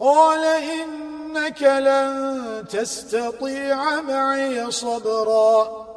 قال إنك لن تستطيع معي صبرا.